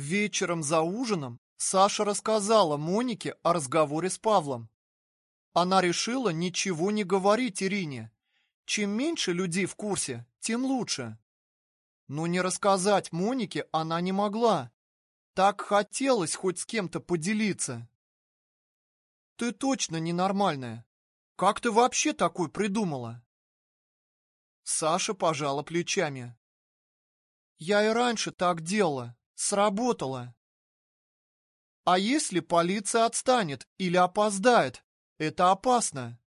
Вечером за ужином Саша рассказала Монике о разговоре с Павлом. Она решила ничего не говорить Ирине. Чем меньше людей в курсе, тем лучше. Но не рассказать Монике она не могла. Так хотелось хоть с кем-то поделиться. Ты точно ненормальная. Как ты вообще такой придумала? Саша пожала плечами. Я и раньше так делала. Сработало. А если полиция отстанет или опоздает? Это опасно.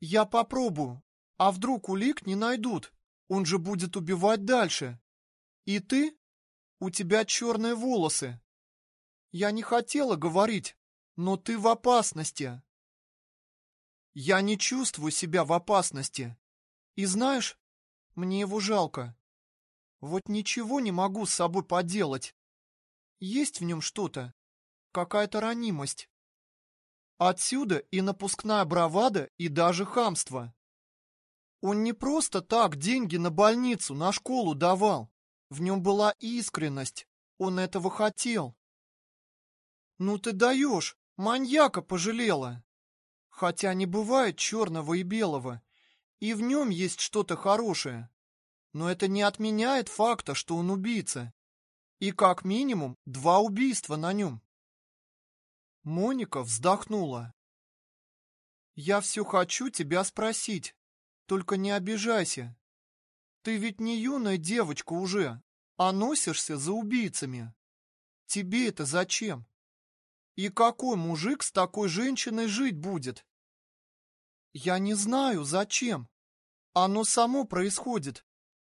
Я попробую. А вдруг улик не найдут? Он же будет убивать дальше. И ты? У тебя черные волосы. Я не хотела говорить, но ты в опасности. Я не чувствую себя в опасности. И знаешь, мне его жалко. Вот ничего не могу с собой поделать. Есть в нем что-то, какая-то ранимость. Отсюда и напускная бравада, и даже хамство. Он не просто так деньги на больницу, на школу давал. В нем была искренность. Он этого хотел. Ну ты даешь, маньяка пожалела. Хотя не бывает черного и белого. И в нем есть что-то хорошее. Но это не отменяет факта, что он убийца. И как минимум два убийства на нем. Моника вздохнула. Я все хочу тебя спросить, только не обижайся. Ты ведь не юная девочка уже, а носишься за убийцами. Тебе это зачем? И какой мужик с такой женщиной жить будет? Я не знаю, зачем. Оно само происходит.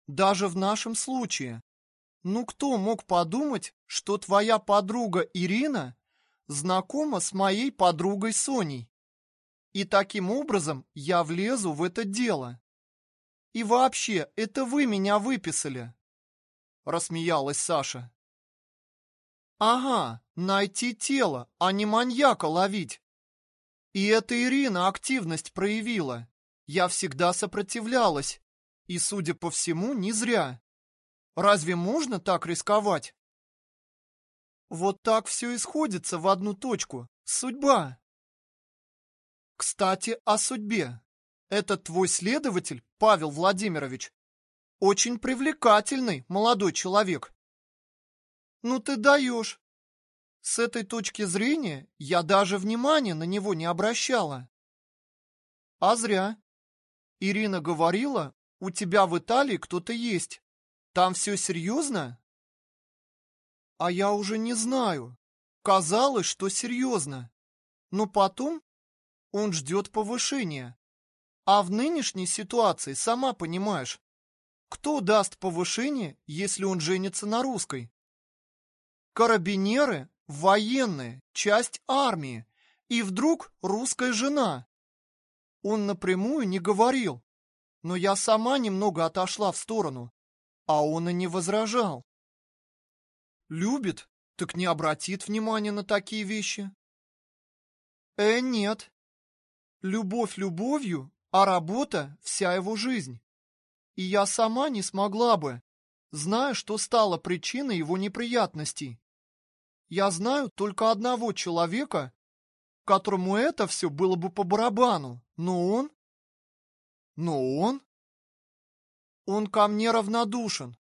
Даже в нашем случае. Ну кто мог подумать, что твоя подруга Ирина знакома с моей подругой Соней? И таким образом я влезу в это дело. И вообще, это вы меня выписали. Рассмеялась Саша. Ага, найти тело, а не маньяка ловить. И это Ирина активность проявила. Я всегда сопротивлялась, и, судя по всему, не зря. Разве можно так рисковать? Вот так все и сходится в одну точку. Судьба. Кстати, о судьбе. Этот твой следователь, Павел Владимирович, очень привлекательный молодой человек. Ну ты даешь. С этой точки зрения я даже внимания на него не обращала. А зря. Ирина говорила, у тебя в Италии кто-то есть. Там все серьезно? А я уже не знаю. Казалось, что серьезно. Но потом он ждет повышения. А в нынешней ситуации, сама понимаешь, кто даст повышение, если он женится на русской? Карабинеры, военные, часть армии. И вдруг русская жена. Он напрямую не говорил, но я сама немного отошла в сторону, а он и не возражал. Любит, так не обратит внимания на такие вещи. Э, нет. Любовь любовью, а работа — вся его жизнь. И я сама не смогла бы, зная, что стало причиной его неприятностей. Я знаю только одного человека, которому это все было бы по барабану, но он но он... Он ко мне равнодушен.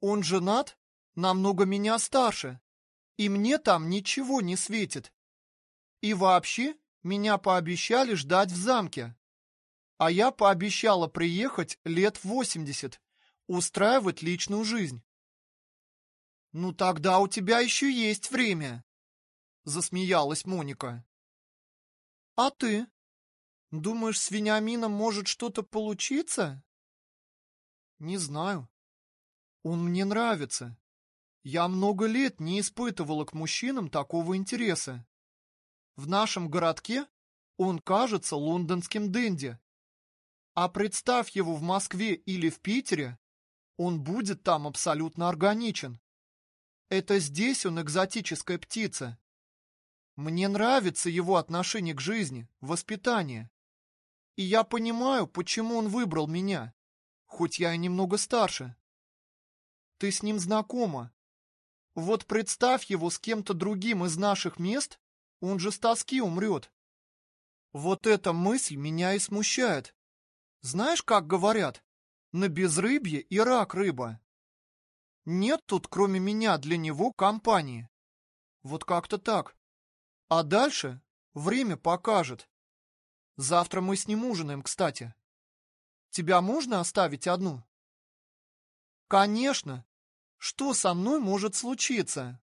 Он женат, намного меня старше. И мне там ничего не светит. И вообще, меня пообещали ждать в замке. А я пообещала приехать лет в восемьдесят, устраивать личную жизнь. Ну тогда у тебя еще есть время, засмеялась Моника. А ты? Думаешь, с Вениамином может что-то получиться? Не знаю. Он мне нравится. Я много лет не испытывала к мужчинам такого интереса. В нашем городке он кажется лондонским денди. А представь его в Москве или в Питере, он будет там абсолютно органичен. Это здесь он экзотическая птица. Мне нравится его отношение к жизни, воспитание. И я понимаю, почему он выбрал меня, хоть я и немного старше. Ты с ним знакома. Вот представь его с кем-то другим из наших мест, он же с тоски умрет. Вот эта мысль меня и смущает. Знаешь, как говорят? На безрыбье и рак рыба. Нет тут, кроме меня, для него компании. Вот как-то так. А дальше время покажет. Завтра мы с ним ужинаем, кстати. Тебя можно оставить одну? Конечно. Что со мной может случиться?